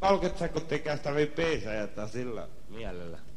Kalkitsako te kästävi biisejä sillä mielellä?